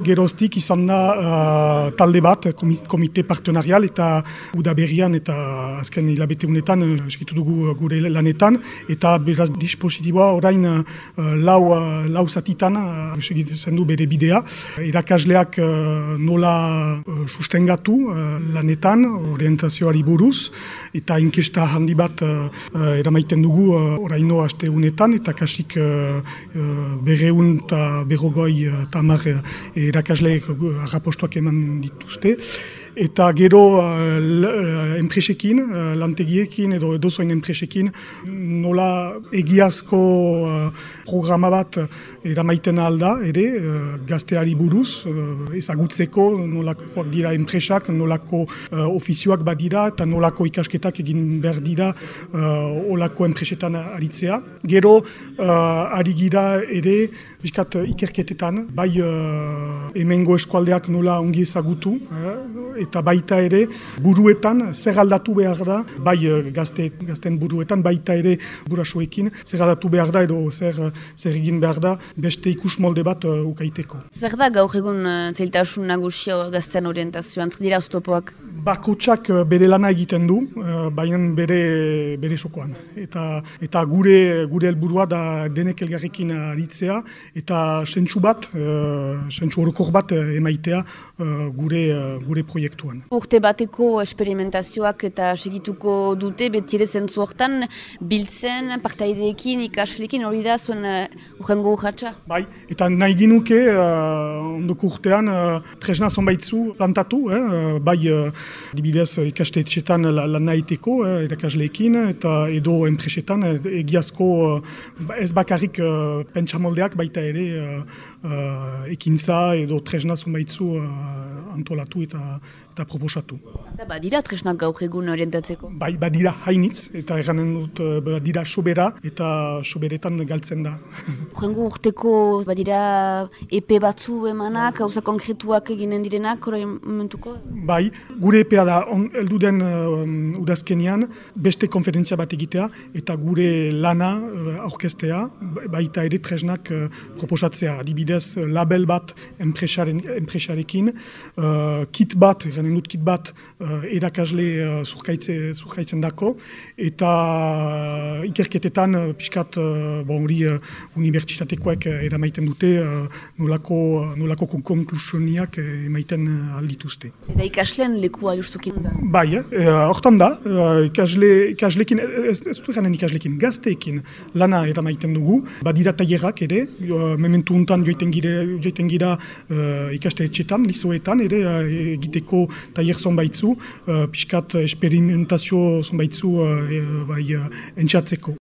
Geroztik izan da uh, talde bat, komite partenarial eta udaberrian eta azken hilabete honetan uh, eskitu dugu gure lanetan. Eta beraz dispositiboa orain uh, lau, uh, lau zatitan uh, du bere bidea. Irakasleak uh, nola uh, sustengatu uh, lanetan, orientazioari buruz. Eta inkesta handi bat uh, eramaiten dugu uh, oraino aste honetan. Eta kasik uh, uh, berreun eta berrogoi uh, tamar uh, irakasleek agapostuak eman dituzte. Eta gero uh, enpresekin, uh, lantegiekin edo edozoin enpresekin, nola egiazko uh, programa bat eramaiten alda, ere, uh, gazteari buruz, uh, ezagutzeko nolakoak dira enpresak, nolako uh, ofizioak badira eta nolako ikasketak egin behar dira uh, olako enpresetan aritzea. Gero, uh, ari gira ere, biskat ikerketetan, bai hemengo eskualdeak nola ongi ezagutu, eh, eta baita ere buruetan zer aldatu behar da, bai eh, gazte, gazten buruetan, baita ere burasuekin, zer aldatu behar da edo zer, zer egin behar da beste ikus molde bat uh, ukaiteko. Zer da gaur egun uh, zailtasun nagusia gazten orientazioan, zer dira oztopoak? Bakotsak bere lana egiten du, baina bere, bere sokoan. Eta, eta gure gure helburua da denek elgarrekin aritzea, eta sentsu bat, sentsu horokor bat emaitea gure, gure proiektuan. Urte bateko esperimentazioak eta segituko dute, beti ere zentzu hortan, biltzen, partaideekin, ikaslekin, hori da zuen urrengo urratxa? Bai, eta nahi ginuke, ondoko urtean, tresna zonbaitzu plantatu, eh, bai, dibidez ikastetxetan lan nahiteko, eh, erakasleekin, eta edo enpresetan, egiazko ez bakarrik uh, pentsamoldeak baita ere uh, ekintza edo tresna zonbaitzu uh, antolatu eta eta proposatu. Eta badira tresnak gaur egun orientatzeko? Bai, badira hainitz, eta erranen dut badira sobera, eta soberetan galtzen da. Urrengo urteko badira epe batzu emanak, hauza konkretuak eginen direnak, hori momentuko? Bai, gure epea da, on, eldu den uh, udazkenian, beste konferentzia bat egitea, eta gure lana uh, aurkestea, baita ere tresnak uh, proposatzea. Adibidez, label bat enpresarekin, uh, kit bat, erranen dut kit bat, uh, erakasle uh, zurkaitzen dako, eta uh, ikerketetan, uh, pixkat, uh, bon, hori uh, unibertsitatekoek uh, eramaiten dute, uh, nolako, uh, nolako konklusioniak uh, emaiten uh, aldituzte. Eta ikasleen justukin da? Bai, eh, hortan da, uh, ikasle, ikaslekin, ez, ez du ganen ikaslekin, gazteekin lana eramaiten dugu, badira tailerak ere, uh, mementu untan joiten gira, joiten gira uh, ikasteetxetan, lizoetan, ere uh, egiteko tailer zonbaitzu, uh, pixkat esperimentazio zonbaitzu uh, bai, uh, entxatzeko.